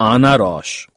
آنا روش